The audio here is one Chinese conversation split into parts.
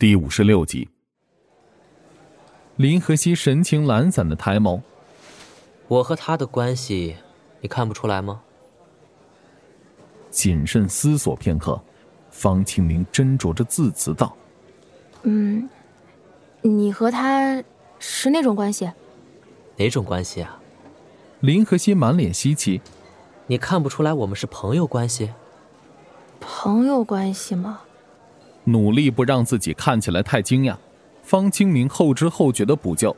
第五十六集，林和熙神情懒散的抬眸：“我和他的关系，你看不出来吗？”谨慎思索片刻，方清明斟酌着字词道：“嗯，你和他是那种关系？哪种关系啊？”林和熙满脸稀奇：“你看不出来我们是朋友关系？朋友关系吗？”努力不让自己看起来太惊讶，方清明后知后觉的补救：“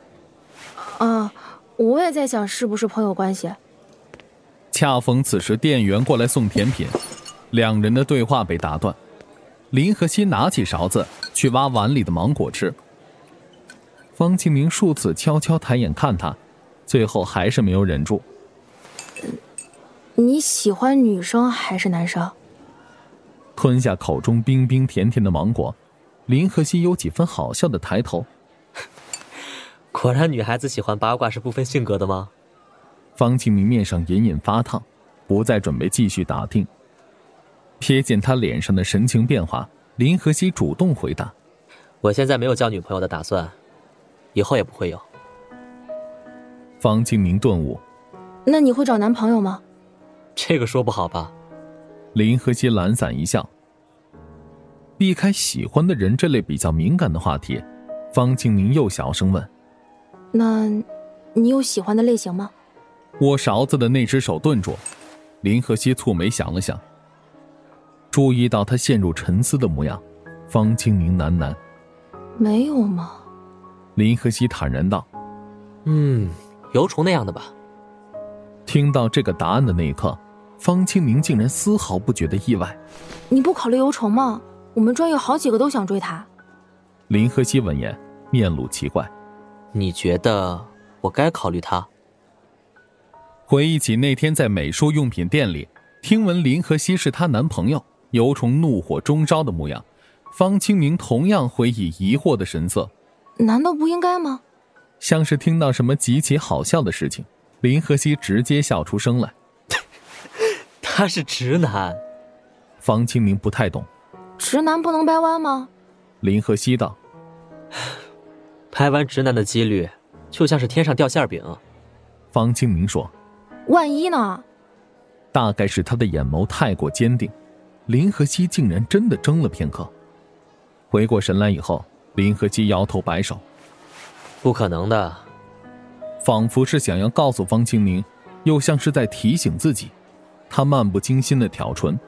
啊，我也在想是不是朋友关系。”恰逢此时店员过来送甜品，两人的对话被打断。林和熙拿起勺子去挖碗里的芒果吃。方清明数次悄悄抬眼看他，最后还是没有忍住：“你喜欢女生还是男生？”吞下口中冰冰甜甜的芒果，林和熙有几分好笑的抬头。果然，女孩子喜欢八卦是不分性格的吗？方清明面上隐隐发烫，不再准备继续打听。瞥见他脸上的神情变化，林和熙主动回答：“我现在没有交女朋友的打算，以后也不会有。”方清明顿悟：“那你会找男朋友吗？”这个说不好吧。林和熙懒散一笑，避开喜欢的人这类比较敏感的话题。方清宁又小声问：“那，你有喜欢的类型吗？”握勺子的那只手顿住，林和熙蹙眉想了想，注意到他陷入沉思的模样，方清宁喃喃：“没有吗？”林和熙坦然道：“嗯，油虫那样的吧。”听到这个答案的那一刻。方清明竟然丝毫不觉得意外，你不考虑游虫吗？我们专有好几个都想追他。林和熙闻言面露奇怪，你觉得我该考虑他？回忆起那天在美术用品店里听闻林和熙是她男朋友，尤虫怒火中烧的模样，方清明同样回以疑惑的神色。难道不应该吗？像是听到什么极其好笑的事情，林和熙直接笑出声来。他是直男，方清明不太懂，直男不能掰弯吗？林和熙道：“掰弯直男的几率，就像是天上掉馅饼。”方清明说：“万一呢？”大概是他的眼眸太过坚定，林和熙竟然真的怔了片刻。回过神来以后，林和熙摇头摆手：“不可能的。”仿佛是想要告诉方清明，又像是在提醒自己。他漫不经心的挑唇，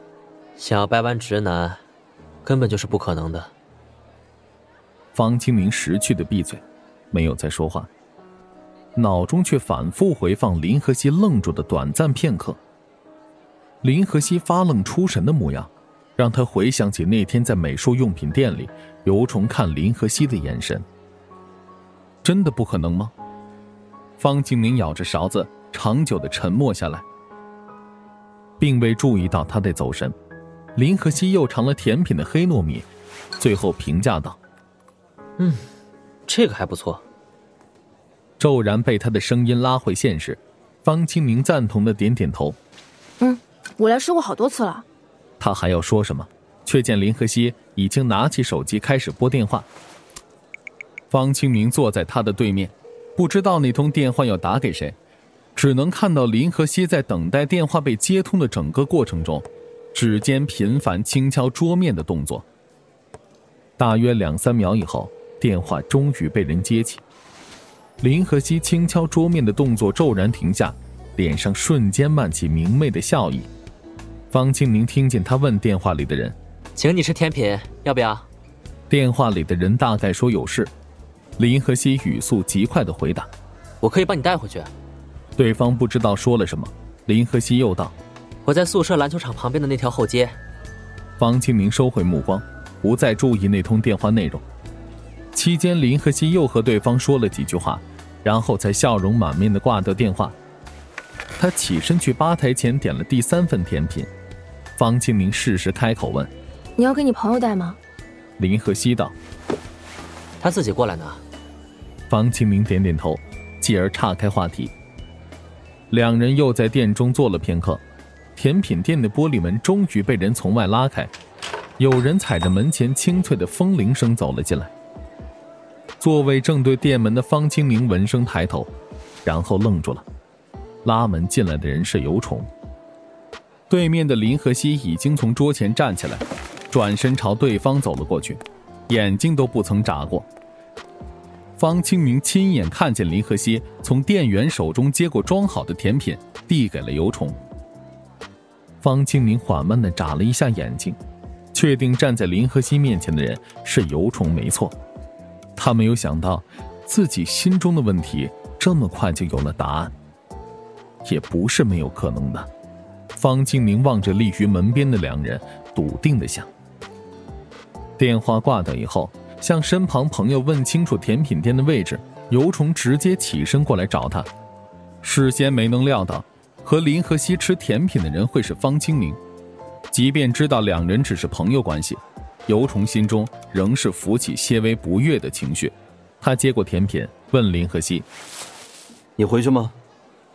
想要掰弯直男，根本就是不可能的。方清明识趣的闭嘴，没有再说话，脑中却反复回放林和熙愣住的短暂片刻。林和熙发愣出神的模样，让他回想起那天在美术用品店里，尤虫看林和熙的眼神。真的不可能吗？方清明咬着勺子，长久的沉默下来。并未注意到他在走神，林和熙又尝了甜品的黑糯米，最后评价道：“嗯，这个还不错。”骤然被他的声音拉回现实，方清明赞同的点点头：“嗯，我来吃过好多次了。”他还要说什么，却见林和熙已经拿起手机开始拨电话。方清明坐在他的对面，不知道那通电话要打给谁。只能看到林和熙在等待电话被接通的整个过程中，指尖频繁轻敲桌面的动作。大约两三秒以后，电话终于被人接起。林和熙轻敲桌面的动作骤然停下，脸上瞬间漫起明媚的笑意。方清明听见他问电话里的人：“请你吃甜品，要不要？”电话里的人大概说有事。林和熙语速极快的回答：“我可以帮你带回去。”对方不知道说了什么，林和熙又道：“我在宿舍篮球场旁边的那条后街。”方清明收回目光，不再注意那通电话内容。期间，林和熙又和对方说了几句话，然后才笑容满面的挂掉电话。他起身去吧台前点了第三份甜品。方清明适时开口问：“你要给你朋友带吗？”林和熙道：“他自己过来拿。”方清明点点头，继而岔开话题。两人又在店中坐了片刻，甜品店的玻璃门终于被人从外拉开，有人踩着门前清脆的风铃声走了进来。座位正对店门的方清明闻声抬头，然后愣住了。拉门进来的人是尤虫。对面的林和熙已经从桌前站起来，转身朝对方走了过去，眼睛都不曾眨过。方清明亲眼看见林和熙从店员手中接过装好的甜品，递给了尤虫。方清明缓慢的眨了一下眼睛，确定站在林和熙面前的人是尤虫没错。他没有想到，自己心中的问题这么快就有了答案。也不是没有可能的。方清明望着立于门边的两人，笃定的想。电话挂掉以后，向身旁朋友问清楚甜品店的位置，尤虫直接起身过来找他。事先没能料到，和林和熙吃甜品的人会是方清明。即便知道两人只是朋友关系。尤虫心中仍是浮起些微不悦的情绪，他接过甜品，问林和熙：“你回去吗？”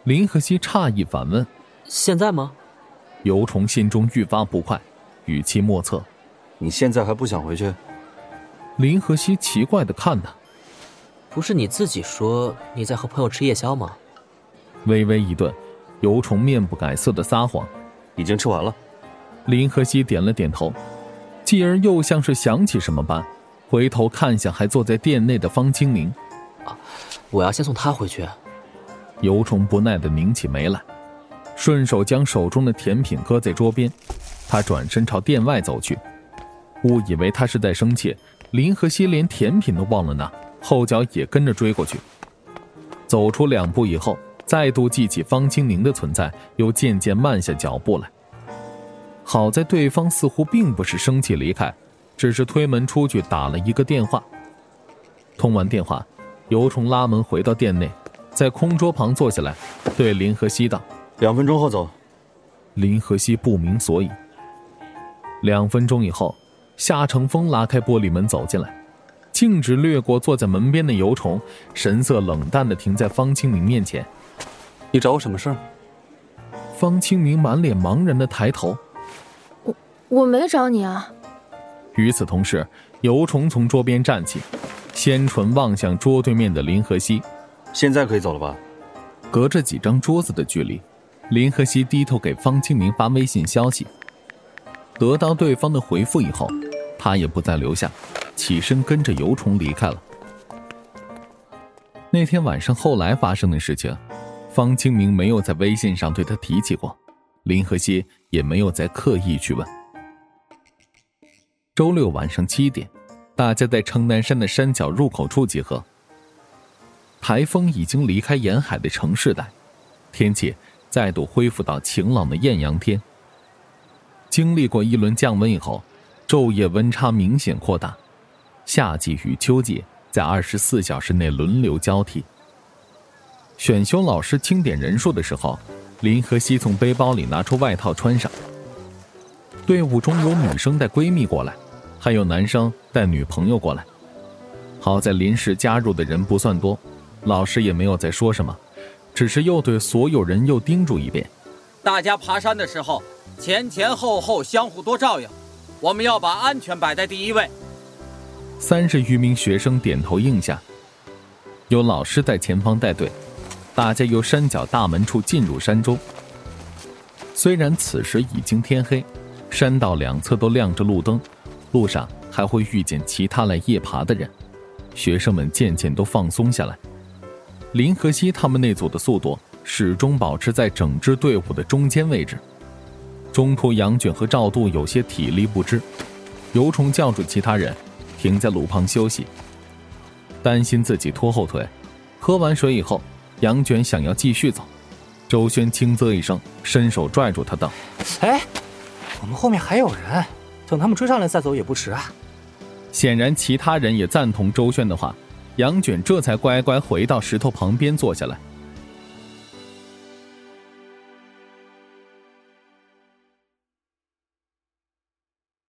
林和熙诧异反问：“现在吗？”尤虫心中愈发不快，语气莫测：“你现在还不想回去？”林和熙奇怪的看他：“不是你自己说你在和朋友吃夜宵吗？”微微一顿，尤虫面不改色的撒谎：“已经吃完了。”林和熙点了点头。继而又像是想起什么般，回头看向还坐在店内的方清明。啊，我要先送他回去。尤虫不耐的拧起眉来，顺手将手中的甜品搁在桌边。他转身朝店外走去，误以为他是在生气。林和熙连甜品都忘了拿，后脚也跟着追过去。走出两步以后，再度记起方清宁的存在，又渐渐慢下脚步来。好在对方似乎并不是生气离开，只是推门出去打了一个电话。通完电话，尤虫拉门回到店内，在空桌旁坐下来，对林和熙道：“两分钟后走。”林和熙不明所以。两分钟以后，夏成风拉开玻璃门走进来，径直掠过坐在门边的尤虫，神色冷淡的停在方清明面前：“你找我什么事儿？”方清明满脸茫然的抬头。我我没找你啊。与此同时，尤虫从桌边站起，先唇望向桌对面的林和熙。现在可以走了吧？隔着几张桌子的距离，林和熙低头给方清明发微信消息。得到对方的回复以后，他也不再留下，起身跟着尤虫离开了。那天晚上后来发生的事情，方清明没有在微信上对他提起过，林和熙也没有再刻意去问。周六晚上七点，大家在城南山的山脚入口处集合。台风已经离开沿海的城市带，天气再度恢复到晴朗的艳阳天。经历过一轮降温以后，昼夜温差明显扩大，夏季与秋季在二十四小时内轮流交替。选修老师清点人数的时候，林和熙从背包里拿出外套穿上。队伍中有女生带闺蜜过来。还有男生带女朋友过来，好在临时加入的人不算多，老师也没有再说什么，只是又对所有人又叮嘱一遍：大家爬山的时候，前前后后相互多照应，我们要把安全摆在第一位。三十余名学生点头应下，有老师在前方带队，大家由山脚大门处进入山中。虽然此时已经天黑，山道两侧都亮着路灯。路上还会遇见其他来夜爬的人，学生们渐渐都放松下来。林和熙他们那组的速度始终保持在整支队伍的中间位置。中途，杨卷和赵度有些体力不支，尤虫叫住其他人，停在路旁休息。担心自己拖后腿，喝完水以后，杨卷想要继续走，周轩轻啧一声，伸手拽住他道：“哎，我们后面还有人。”等他们追上来再走也不迟啊！显然，其他人也赞同周轩的话，杨卷这才乖乖回到石头旁边坐下来。